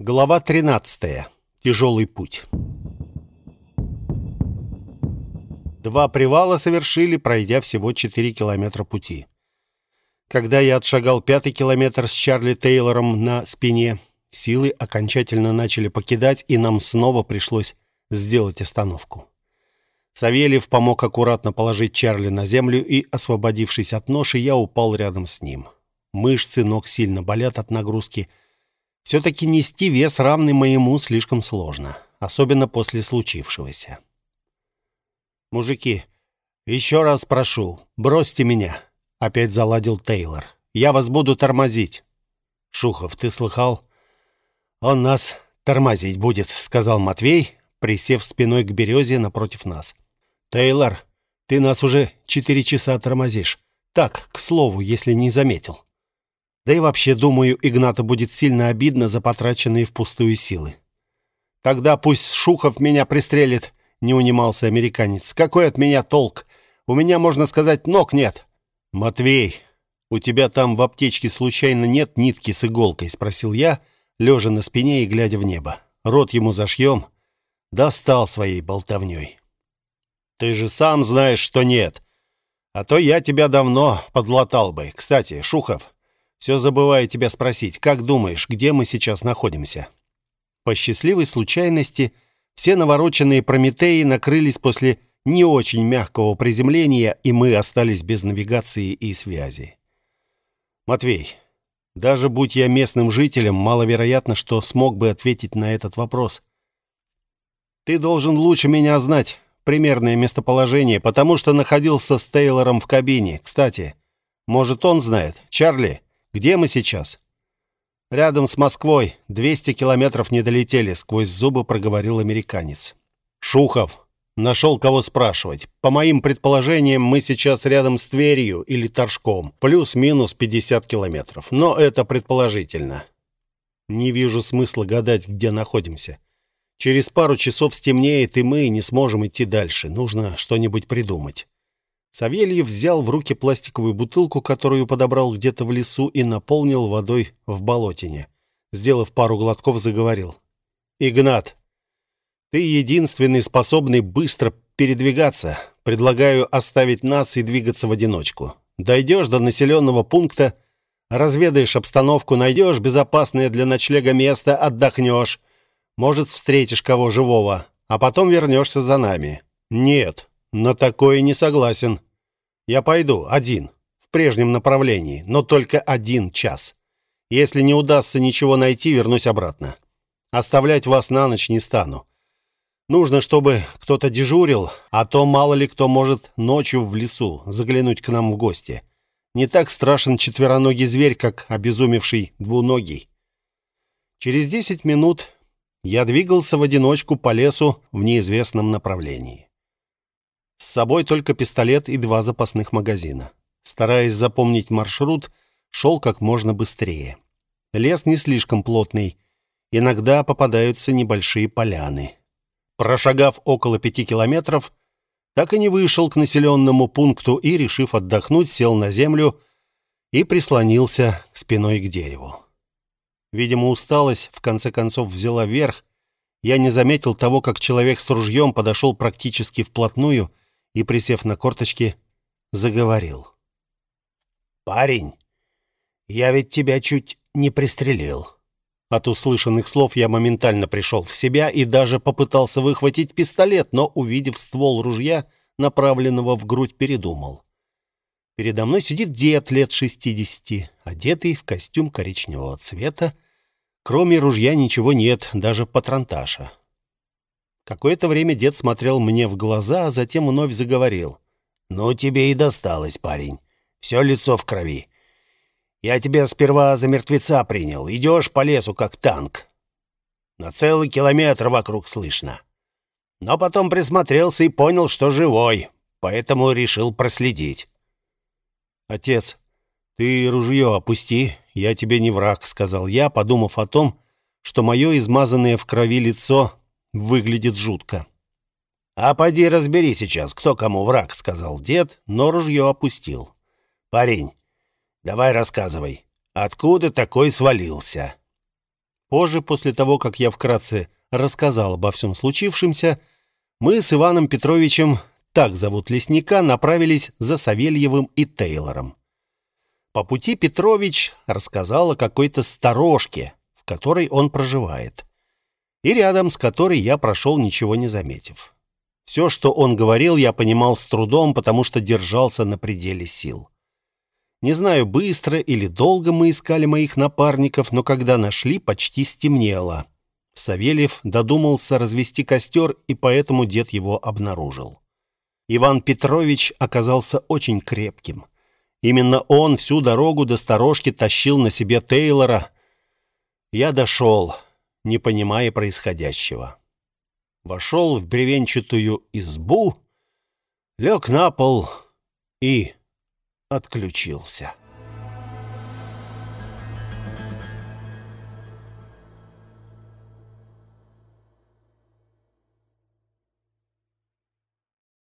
Глава 13. Тяжелый путь. Два привала совершили, пройдя всего 4 километра пути. Когда я отшагал пятый километр с Чарли Тейлором на спине, силы окончательно начали покидать, и нам снова пришлось сделать остановку. Савельев помог аккуратно положить Чарли на землю, и, освободившись от ноши, я упал рядом с ним. Мышцы ног сильно болят от нагрузки – все-таки нести вес, равный моему, слишком сложно, особенно после случившегося. «Мужики, еще раз прошу, бросьте меня», — опять заладил Тейлор. «Я вас буду тормозить». «Шухов, ты слыхал?» «Он нас тормозить будет», — сказал Матвей, присев спиной к березе напротив нас. «Тейлор, ты нас уже четыре часа тормозишь. Так, к слову, если не заметил». Да и вообще, думаю, Игната будет сильно обидно за потраченные впустую силы. Тогда пусть Шухов меня пристрелит, не унимался американец. Какой от меня толк? У меня, можно сказать, ног нет. Матвей, у тебя там в аптечке случайно нет нитки с иголкой, спросил я, лежа на спине и глядя в небо. Рот ему зашьем. Достал своей болтовней. Ты же сам знаешь, что нет. А то я тебя давно подлатал бы. Кстати, Шухов, все забываю тебя спросить, как думаешь, где мы сейчас находимся?» По счастливой случайности, все навороченные Прометеи накрылись после не очень мягкого приземления, и мы остались без навигации и связи. «Матвей, даже будь я местным жителем, маловероятно, что смог бы ответить на этот вопрос. Ты должен лучше меня знать примерное местоположение, потому что находился с Тейлором в кабине. Кстати, может, он знает? Чарли?» Где мы сейчас?» «Рядом с Москвой. 200 километров не долетели», — сквозь зубы проговорил американец. «Шухов. Нашел кого спрашивать. По моим предположениям, мы сейчас рядом с Тверью или Торжком. Плюс-минус 50 километров. Но это предположительно. Не вижу смысла гадать, где находимся. Через пару часов стемнеет, и мы не сможем идти дальше. Нужно что-нибудь придумать. Савельев взял в руки пластиковую бутылку, которую подобрал где-то в лесу, и наполнил водой в болотине. Сделав пару глотков, заговорил. «Игнат, ты единственный способный быстро передвигаться. Предлагаю оставить нас и двигаться в одиночку. Дойдешь до населенного пункта, разведаешь обстановку, найдешь безопасное для ночлега место, отдохнешь. Может, встретишь кого живого, а потом вернешься за нами». «Нет», на такое не согласен. Я пойду один, в прежнем направлении, но только один час. Если не удастся ничего найти, вернусь обратно. Оставлять вас на ночь не стану. Нужно, чтобы кто-то дежурил, а то мало ли кто может ночью в лесу заглянуть к нам в гости. Не так страшен четвероногий зверь, как обезумевший двуногий. Через десять минут я двигался в одиночку по лесу в неизвестном направлении. С собой только пистолет и два запасных магазина. Стараясь запомнить маршрут, шел как можно быстрее. Лес не слишком плотный. Иногда попадаются небольшие поляны. Прошагав около пяти километров, так и не вышел к населенному пункту и, решив отдохнуть, сел на землю и прислонился спиной к дереву. Видимо, усталость в конце концов взяла верх. Я не заметил того, как человек с ружьем подошел практически вплотную и, присев на корточки, заговорил. «Парень, я ведь тебя чуть не пристрелил». От услышанных слов я моментально пришел в себя и даже попытался выхватить пистолет, но, увидев ствол ружья, направленного в грудь, передумал. Передо мной сидит дед лет шестидесяти, одетый в костюм коричневого цвета. Кроме ружья ничего нет, даже патронташа. Какое-то время дед смотрел мне в глаза, а затем вновь заговорил. «Ну, тебе и досталось, парень. Все лицо в крови. Я тебя сперва за мертвеца принял. Идешь по лесу, как танк. На целый километр вокруг слышно. Но потом присмотрелся и понял, что живой, поэтому решил проследить». «Отец, ты ружье опусти, я тебе не враг», — сказал я, подумав о том, что мое измазанное в крови лицо Выглядит жутко. «А поди разбери сейчас, кто кому враг», — сказал дед, но ружье опустил. «Парень, давай рассказывай, откуда такой свалился?» Позже, после того, как я вкратце рассказал обо всем случившемся, мы с Иваном Петровичем, так зовут лесника, направились за Савельевым и Тейлором. По пути Петрович рассказал о какой-то сторожке, в которой он проживает, и рядом с которой я прошел, ничего не заметив. Все, что он говорил, я понимал с трудом, потому что держался на пределе сил. Не знаю, быстро или долго мы искали моих напарников, но когда нашли, почти стемнело. Савельев додумался развести костер, и поэтому дед его обнаружил. Иван Петрович оказался очень крепким. Именно он всю дорогу до сторожки тащил на себе Тейлора. Я дошел, не понимая происходящего. Вошел в бревенчатую избу, лег на пол и отключился.